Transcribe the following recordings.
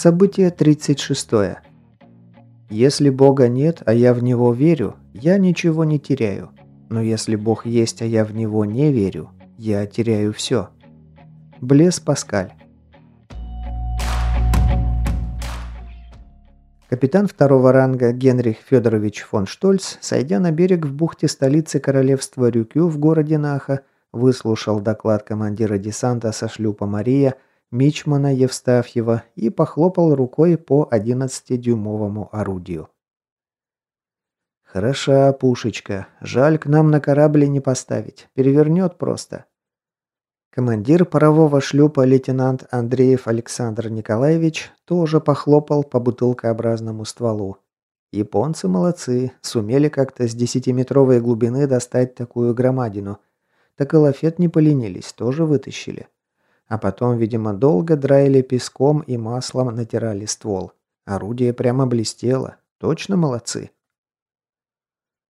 Событие 36. Если Бога нет, а я в Него верю, я ничего не теряю. Но если Бог есть, а я в Него не верю, я теряю все. Блес Паскаль. Капитан второго ранга Генрих Федорович фон Штольц, сойдя на берег в бухте столицы королевства Рюкю в городе Наха, выслушал доклад командира десанта со шлюпа «Мария» Мичмана Евстафьева и похлопал рукой по 11-дюймовому орудию. «Хороша пушечка. Жаль, к нам на корабле не поставить. Перевернет просто». Командир парового шлюпа лейтенант Андреев Александр Николаевич тоже похлопал по бутылкообразному стволу. Японцы молодцы, сумели как-то с десятиметровой глубины достать такую громадину. Так и лафет не поленились, тоже вытащили. А потом, видимо, долго драили песком и маслом натирали ствол. Орудие прямо блестело. Точно молодцы.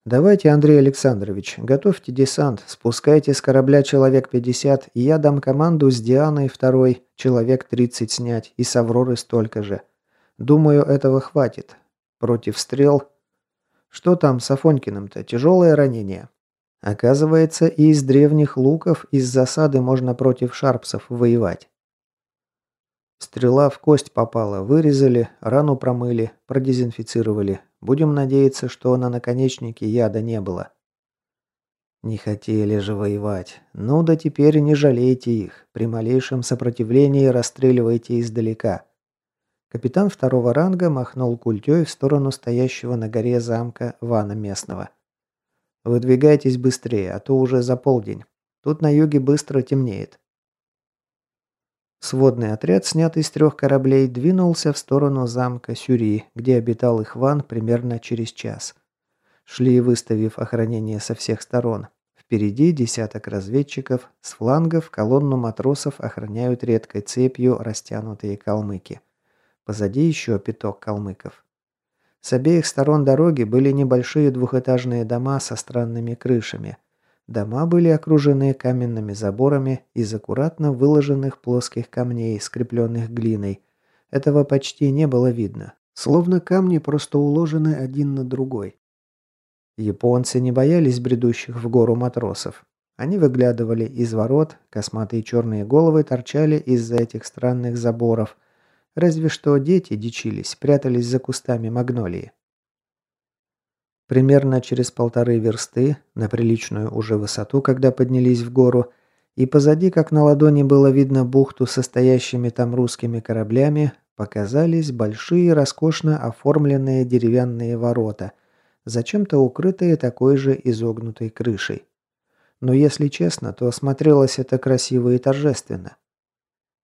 «Давайте, Андрей Александрович, готовьте десант, спускайте с корабля человек 50, и я дам команду с Дианой второй, человек 30 снять, и с Авроры столько же. Думаю, этого хватит. Против стрел... Что там с Афонькиным-то? Тяжелое ранение?» Оказывается, и из древних луков из засады можно против шарпсов воевать. Стрела в кость попала, вырезали, рану промыли, продезинфицировали. Будем надеяться, что на наконечнике яда не было. Не хотели же воевать. Ну да теперь не жалейте их. При малейшем сопротивлении расстреливайте издалека. Капитан второго ранга махнул культей в сторону стоящего на горе замка Вана Местного. Выдвигайтесь быстрее, а то уже за полдень. Тут на юге быстро темнеет. Сводный отряд, снятый с трех кораблей, двинулся в сторону замка Сюри, где обитал Ихван примерно через час. Шли, выставив охранение со всех сторон. Впереди десяток разведчиков, с флангов колонну матросов охраняют редкой цепью растянутые калмыки. Позади еще пяток калмыков. С обеих сторон дороги были небольшие двухэтажные дома со странными крышами. Дома были окружены каменными заборами из аккуратно выложенных плоских камней, скрепленных глиной. Этого почти не было видно. Словно камни просто уложены один на другой. Японцы не боялись бредущих в гору матросов. Они выглядывали из ворот, косматые черные головы торчали из-за этих странных заборов, Разве что дети дичились, прятались за кустами магнолии. Примерно через полторы версты, на приличную уже высоту, когда поднялись в гору, и позади, как на ладони было видно бухту со стоящими там русскими кораблями, показались большие роскошно оформленные деревянные ворота, зачем-то укрытые такой же изогнутой крышей. Но если честно, то смотрелось это красиво и торжественно.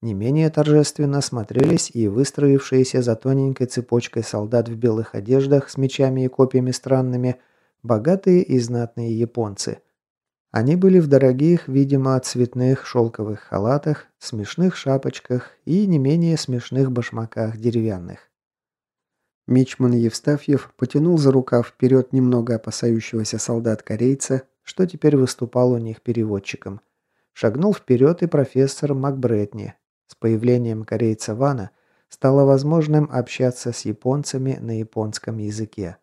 Не менее торжественно смотрелись и выстроившиеся за тоненькой цепочкой солдат в белых одеждах с мечами и копьями странными, богатые и знатные японцы. Они были в дорогих, видимо, цветных шелковых халатах, смешных шапочках и не менее смешных башмаках деревянных. Мичман Евстафьев потянул за рукав вперед немного опасающегося солдат-корейца, что теперь выступал у них переводчиком. Шагнул вперед и профессор Макбретни, с появлением корейца Вана стало возможным общаться с японцами на японском языке.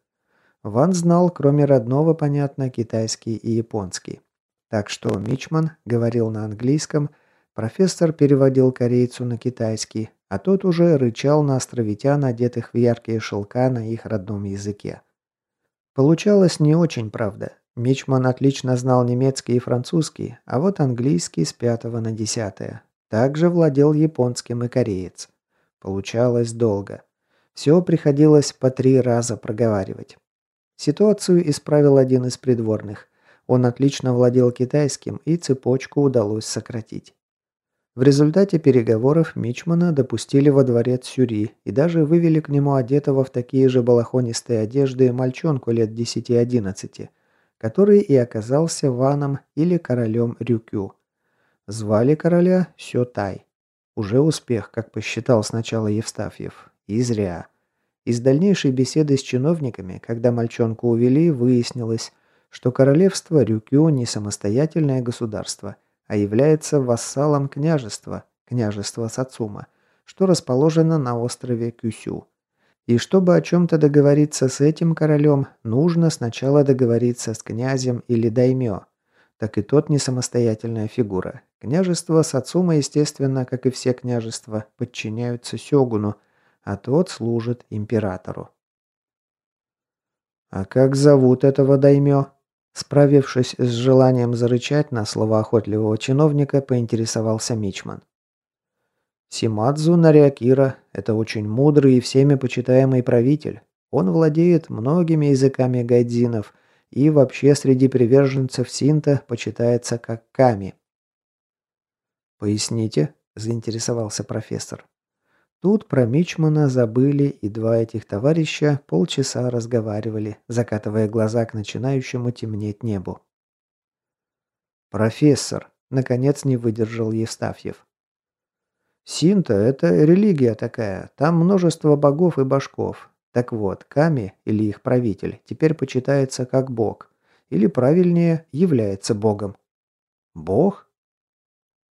Ван знал, кроме родного, понятно, китайский и японский. Так что Мичман говорил на английском, профессор переводил корейцу на китайский, а тот уже рычал на островитян, одетых в яркие шелка на их родном языке. Получалось не очень, правда. Мичман отлично знал немецкий и французский, а вот английский с пятого на десятое. Также владел японским и кореец. Получалось долго. Все приходилось по три раза проговаривать. Ситуацию исправил один из придворных. Он отлично владел китайским, и цепочку удалось сократить. В результате переговоров Мичмана допустили во дворец Сюри и даже вывели к нему одетого в такие же балахонистые одежды мальчонку лет 10-11, который и оказался ваном или королем Рюкю. Звали короля Сётай. Уже успех, как посчитал сначала Евстафьев. И зря. Из дальнейшей беседы с чиновниками, когда мальчонку увели, выяснилось, что королевство Рюкю не самостоятельное государство, а является вассалом княжества, княжества Сацума, что расположено на острове Кюсю. И чтобы о чем-то договориться с этим королем, нужно сначала договориться с князем или даймё. Так и тот не самостоятельная фигура. Княжество Сацума, естественно, как и все княжества, подчиняются сёгуну, а тот служит императору. «А как зовут этого даймё?» Справившись с желанием зарычать на слова охотливого чиновника, поинтересовался Мичман. Симадзу Нариакира – это очень мудрый и всеми почитаемый правитель. Он владеет многими языками гайдзинов и вообще среди приверженцев синта почитается как ками. «Поясните», – заинтересовался профессор. Тут про Мичмана забыли, и два этих товарища полчаса разговаривали, закатывая глаза к начинающему темнеть небу. «Профессор», – наконец не выдержал Евстафьев. Синта – это религия такая, там множество богов и башков. Так вот, Ками, или их правитель, теперь почитается как бог. Или правильнее, является богом. Бог?